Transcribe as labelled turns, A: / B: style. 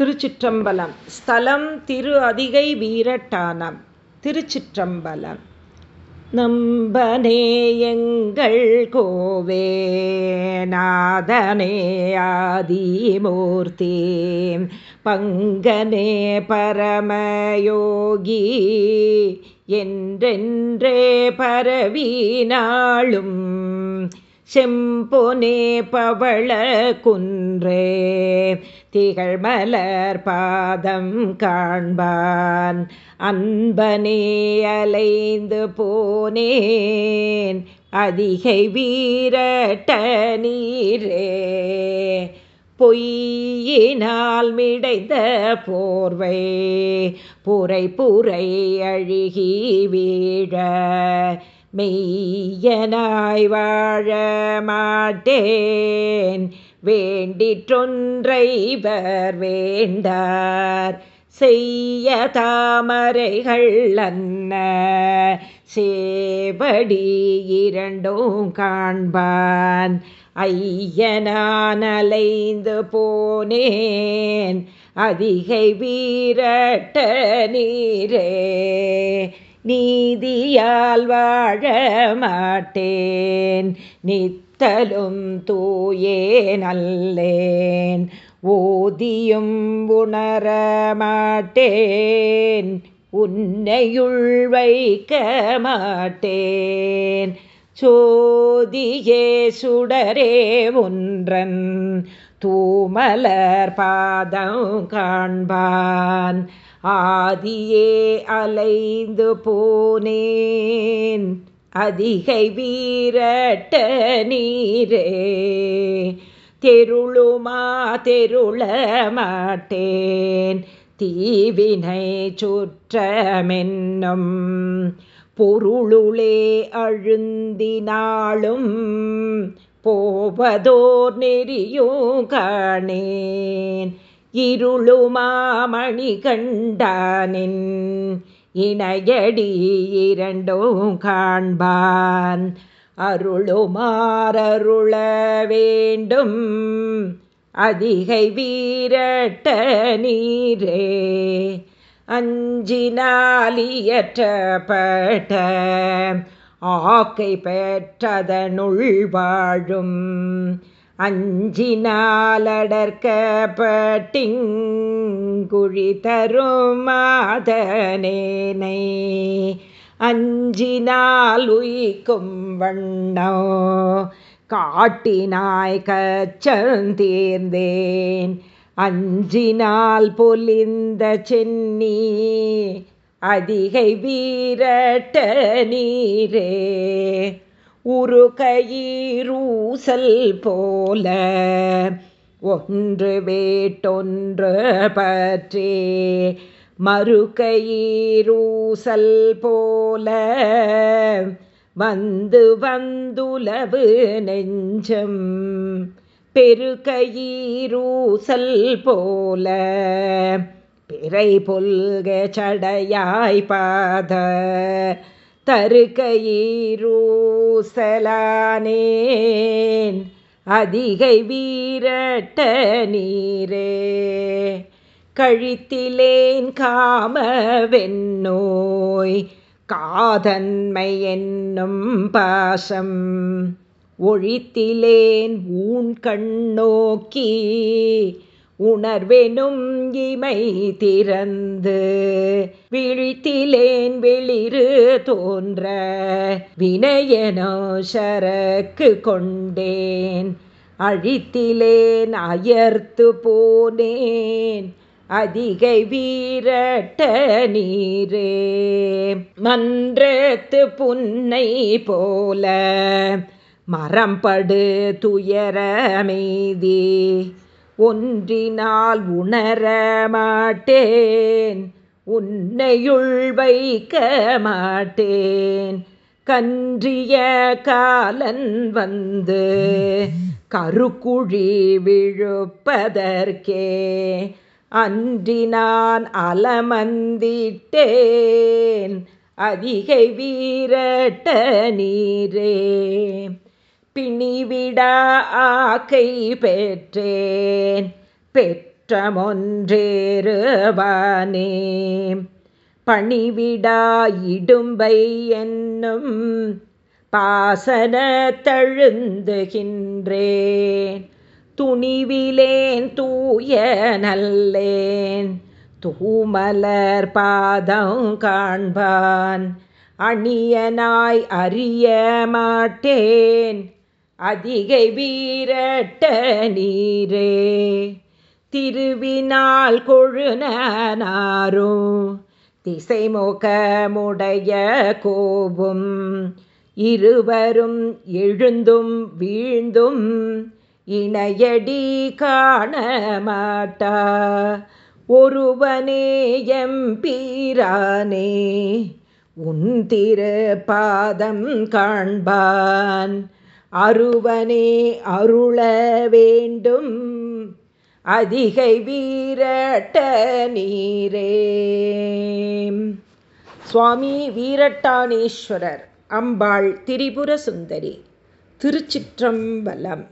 A: திருச்சிற்றம்பலம். ஸ்தலம் திரு அதிகை வீரட்டானம். திருச்சிற்றம்பலம். நம்பனே எங்கள் கோவே நாதனே ஆதிமூர்த்தி. பங்கனே பரமயோகி என்றென்றே பரவினாளும் செம்பொனே பவள குன்றே திகழ்மலர் பாதம் காண்பான். அன்பனே அலைந்து போனேன் அதிகை வீரட்ட நீரே. பொய்யினால் மிடைந்த போர்வை புரை புரை அழுகி வீழ மெய்யனாய் வாழ மாட்டேன். வேண்டிற்றொன்றைவர் வேண்டார். செய்ய தாமரைகள் அன்ன சேபடி இரண்டும் காண்பான். ஐயனான் அலைந்து போனேன். அதிகை வீரட்ட நீரே. நீதியால் வாழ மாட்டேன். நித்தலும் தூயே நல்லேன். ஓதியும் உணர மாட்டேன். உன்னையுள் வைக்க மாட்டேன். சோதியே சுடரே ஒன்றன் தூமலர் பாதம் காண்பான். ஆதியே அலைந்து போனேன். அதிகை வீரட்ட நீரே. தெருளுமா தெருள மாட்டேன். தீவினை சுற்றமென்னும் பொருளுளே அழுந்தினாலும் போவதோர் நெறியும் காணேன். இருளுமாமணி கண்டானின். இணையடி இரண்டும் காண்பான். அருளுமாறருள வேண்டும். அதிகை வீரட்ட நீரே. அஞ்சினாலியற்றப்பட்ட ஆக்கை பெற்றதனுள் வாழும். அஞ்சினாலடற்கப்பட்டிங்குழி தரும் மாதனேனை அஞ்சினால் உயிக்கும் வண்ணோ காட்டினாய் கச்சந்தீர்ந்தேன். அஞ்சினால் பொலிந்த சென்னி அதிகை வீரட்ட நீரே. உரு கயிரூசல் போல ஒன்று வேட்டொன்று பற்றி மறுகையீரூசல் போல வந்து வந்துலவு நெஞ்சம் பெருகையீரூசல் போல பிறை பொல்க சடையாய் பாத தருகையீரூசலானேன். அதிகை வீரட்ட நீரே. கழித்திலேன் காம வெண்ணோய் காதன்மை என்னும் பாசம். ஒழித்திலேன் ஊன் கண்ணோக்கி உணர்வெனும் இமை திறந்து விழித்திலேன் வெளிரு தோன்ற வினயனோ சரக்கு கொண்டேன் அழித்திலேன் அயர்த்து போனேன் அதிகை வீரட்ட நீரே மன்றத்து புன்னை போல மரம்படு துயரமெய்தி ஒன்றினால் உணர மாட்டேன். உன்னையுள் வைக்க மாட்டேன். கன்றிய காலன் வந்து கருக்குழி விழுப்பதற்கே. அன்றி நான் அலமந்திட்டேன். அதிகை வீரட்ட நீரே. பிணிவிடா ஆக்கை பெற்றேன். பெற்றமொன்றேறுவானே. பணிவிடா இடும்பை என்னும் பாசன தழுந்துகின்றேன். துணிவிலேன் தூய நல்லேன். தூமலர் பாதம் காண்பான். அணியனாய் அறிய மாட்டேன். அதிகை வீரட்ட நீரே. திருவினால் கொழுனாரும் திசைமுகமுடைய கோபும். இருவரும் எழுந்தும் வீழ்ந்தும் இணையடி காண மாட்டா. ஒருவனே எம்பீரானே உன் திரு பாதம் காண்பான். அருவனே அருள வேண்டும். அதிகை வீரட்ட நீரே. சுவாமி வீரட்டானீஸ்வரர் அம்பாள் திரிபுர சுந்தரி திருச்சிற்றம்பலம்.